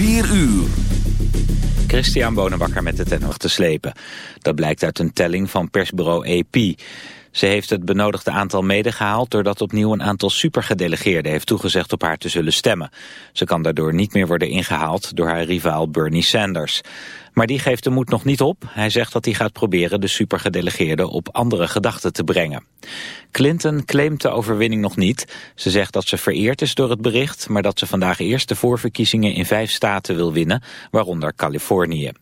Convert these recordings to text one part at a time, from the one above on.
4 uur. Christian Bonenbakker met het nog te slepen. Dat blijkt uit een telling van persbureau AP. Ze heeft het benodigde aantal medegehaald doordat opnieuw een aantal supergedelegeerden heeft toegezegd op haar te zullen stemmen. Ze kan daardoor niet meer worden ingehaald door haar rivaal Bernie Sanders. Maar die geeft de moed nog niet op. Hij zegt dat hij gaat proberen de supergedelegeerden op andere gedachten te brengen. Clinton claimt de overwinning nog niet. Ze zegt dat ze vereerd is door het bericht, maar dat ze vandaag eerst de voorverkiezingen in vijf staten wil winnen, waaronder Californië.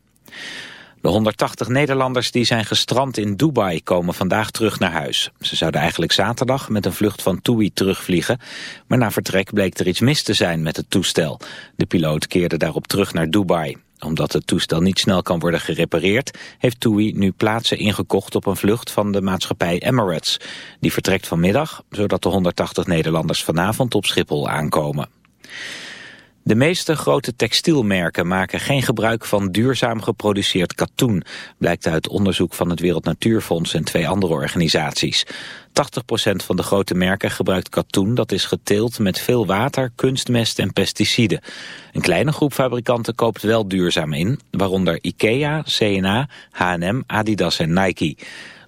De 180 Nederlanders die zijn gestrand in Dubai komen vandaag terug naar huis. Ze zouden eigenlijk zaterdag met een vlucht van TUI terugvliegen. Maar na vertrek bleek er iets mis te zijn met het toestel. De piloot keerde daarop terug naar Dubai. Omdat het toestel niet snel kan worden gerepareerd... heeft TUI nu plaatsen ingekocht op een vlucht van de maatschappij Emirates. Die vertrekt vanmiddag, zodat de 180 Nederlanders vanavond op Schiphol aankomen. De meeste grote textielmerken maken geen gebruik van duurzaam geproduceerd katoen, blijkt uit onderzoek van het Wereld Natuurfonds en twee andere organisaties. 80% van de grote merken gebruikt katoen dat is geteeld met veel water, kunstmest en pesticiden. Een kleine groep fabrikanten koopt wel duurzaam in, waaronder IKEA, CNA, H&M, Adidas en Nike.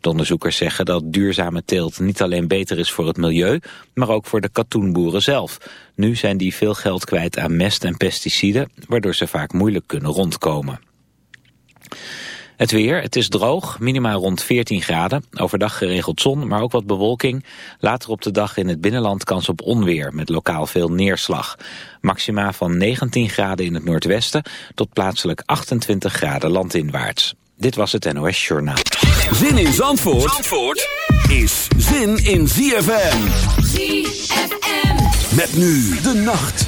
De onderzoekers zeggen dat duurzame teelt niet alleen beter is voor het milieu, maar ook voor de katoenboeren zelf. Nu zijn die veel geld kwijt aan mest en pesticiden, waardoor ze vaak moeilijk kunnen rondkomen. Het weer, het is droog, minimaal rond 14 graden. Overdag geregeld zon, maar ook wat bewolking. Later op de dag in het binnenland kans op onweer, met lokaal veel neerslag. Maxima van 19 graden in het noordwesten tot plaatselijk 28 graden landinwaarts. Dit was het NOS Journaal. Zin in Zandvoort, Zandvoort is zin in ZFM. ZFM. Met nu de nacht.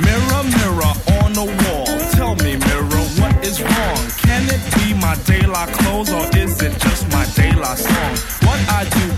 Mirror, mirror on the wall. Tell me, mirror, what is wrong? Can it be my daylight clothes or is it just my daylight song? What I do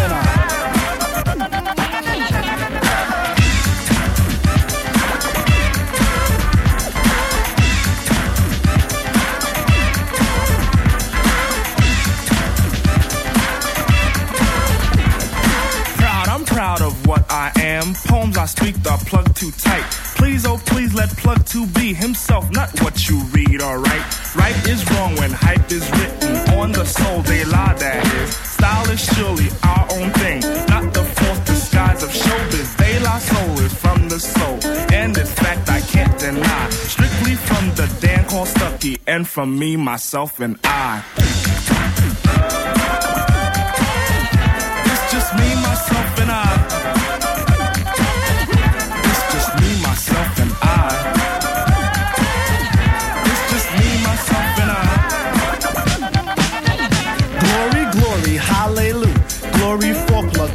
They lie soul is from the soul, and in fact I can't deny. Strictly from the Dan called Stucky, and from me, myself, and I. It's just me, myself, and I.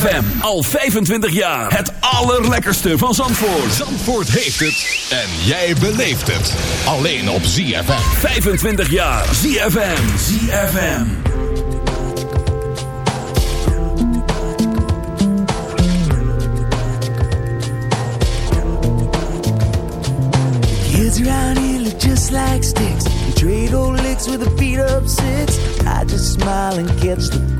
ZFM. Al 25 jaar. Het allerlekkerste van Zandvoort. Zandvoort heeft het. En jij beleeft het. Alleen op ZFM. 25 jaar. ZFM. ZFM. Kids around here look just like sticks. We trade old licks with a beat up six. I just smile and catch the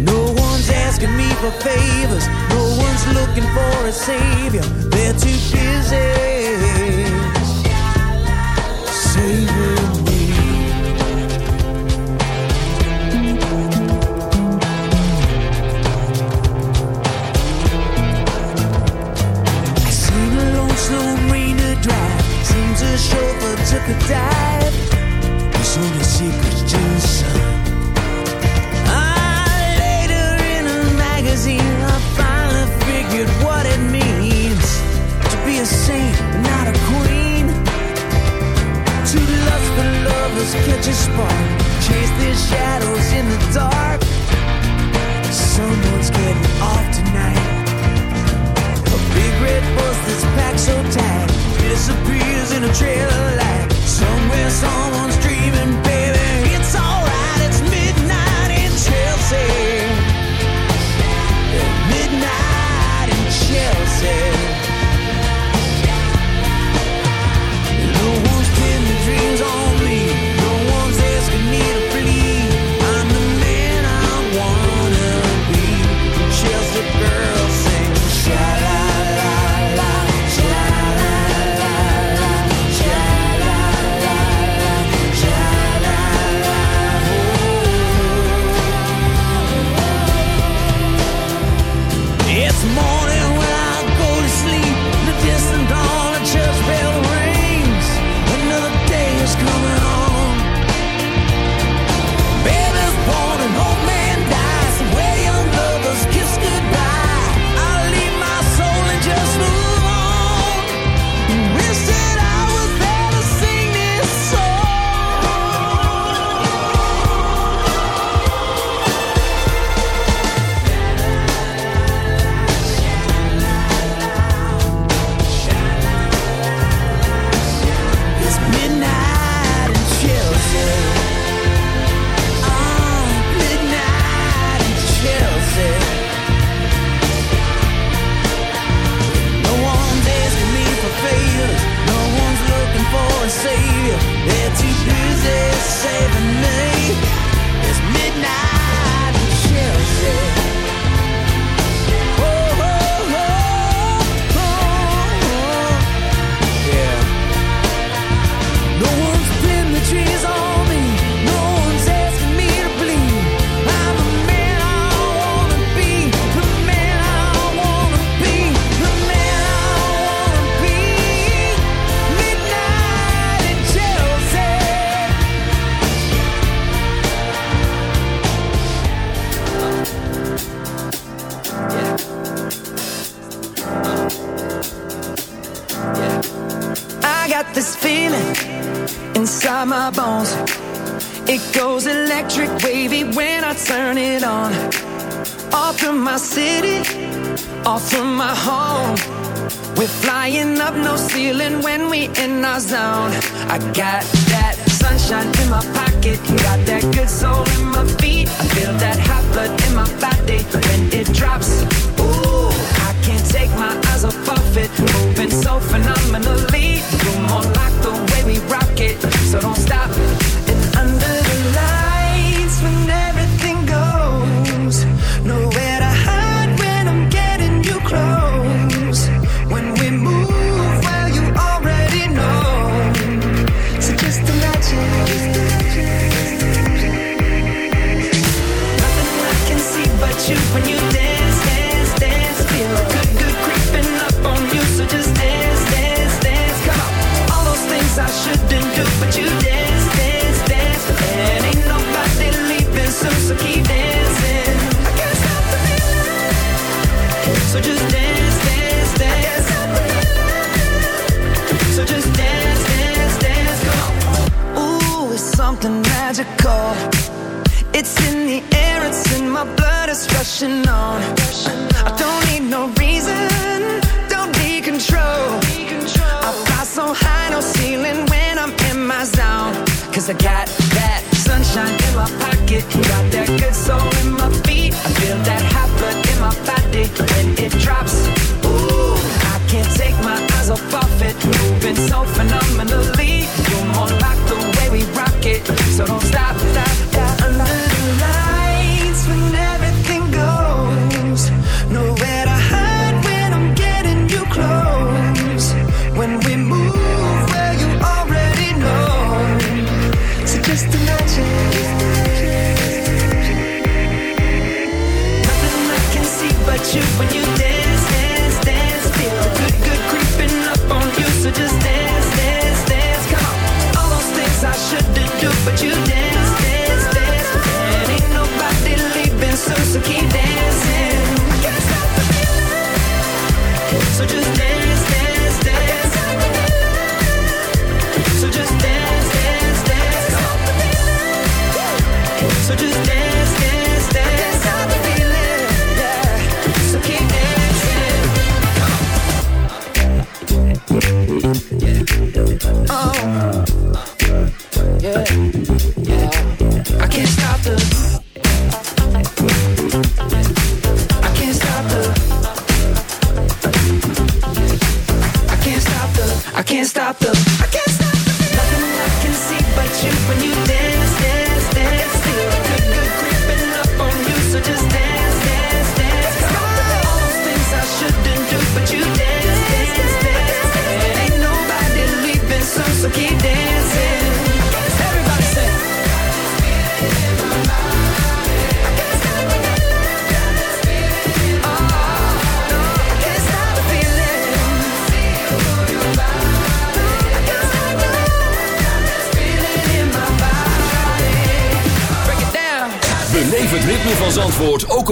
No one's asking me for favors. No one's looking for a savior. They're too busy saving me. I lone. Seems chauffeur took a dive. To. Ah, later in a magazine, I finally figured what it means to be a saint, not a queen. Two lustful lovers catch a spark, chase their shadows in the dark. Someone's getting off tonight. A big red that's packed so tight disappears in a trail of light. Somewhere someone's got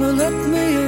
gonna let me in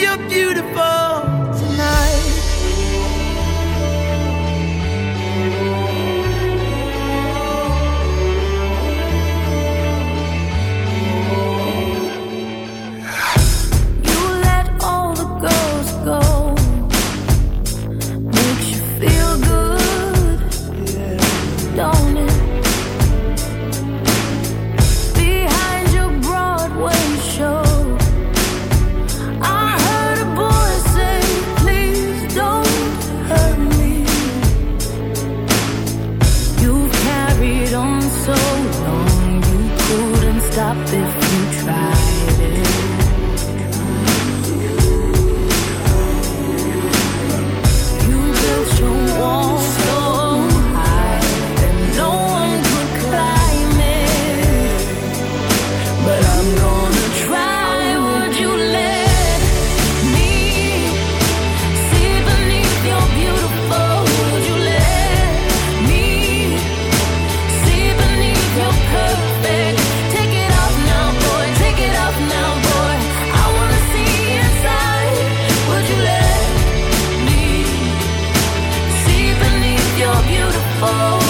you're beautiful. Oh